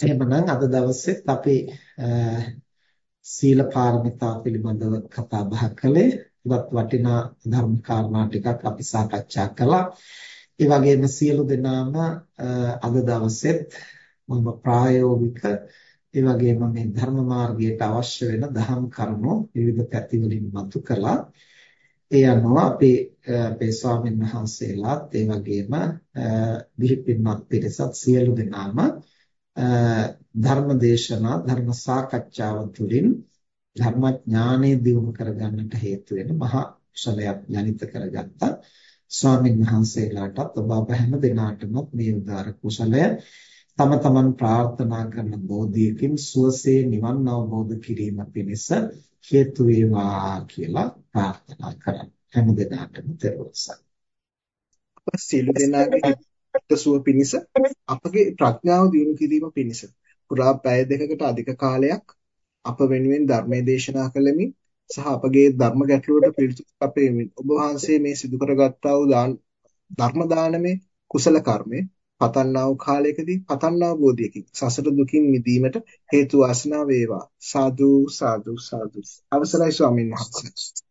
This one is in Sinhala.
එහෙමනම් අද දවසෙත් අපි සීල පාරමිතා පිළිබඳව කතා බහ කළේ. ඉවත් වටිනා ධර්ම කාරණා ටිකක් අපි සාකච්ඡා කළා. ඒ වගේම සියලු දෙනාම අද දවසෙත් මම ප්‍රායෝගික ඒ වගේම මේ ධර්ම මාර්ගයට අවශ්‍ය වෙන දහම් කරුණු විවිධ පැතිවලින් මතු කළා. ඒ අනුව අපේ අපේ ස්වාමීන් වහන්සේලාත් ඒ වගේම විහිපින්වත් පිරිසත් සියලු දෙනාම ධර්ම දේශනා ධර්ම සාකච්ඡාව තුළින් ධර්මඥානෙ දියුණු කරගන්නට හේතු වෙන මහා කුසලයක් ජනිත කරගත්තා ස්වාමීන් වහන්සේලාටත් ඔබ අප හැම දිනාටම මේ උදාර කුසලය තම තමන් ප්‍රාර්ථනා කරන බෝධියකින් සුවසේ නිවන් අවබෝධ කිරීම පිණිස හේතු වේවා කියලා ප්‍රාර්ථනා කරා හැම දිනාටම දරවසක් අප සියලු දෙනාගේ සුව පිණිස අපගේ ප්‍රඥාව දියුණු කිරීම පිණිස. පුරා පැය දෙකකට අධික කාලයක් අප වෙනුවෙන් ධර්මයේ දේශනා කළෙමින් සහ අපගේ ධර්ම ගැටලුවට පිළිතුරු අපෙමින් ඔබ වහන්සේ මේ සිදු කරගත්තා වූ ධර්ම දානමේ කුසල කර්මය පතන්නා වූ කාලයකදී පතන්නා බෝධියකින් සසර දුකින් මිදීමට හේතු වාසනා වේවා. සාදු සාදු සාදු. අවසරයි ස්වාමීන් වහන්සේ.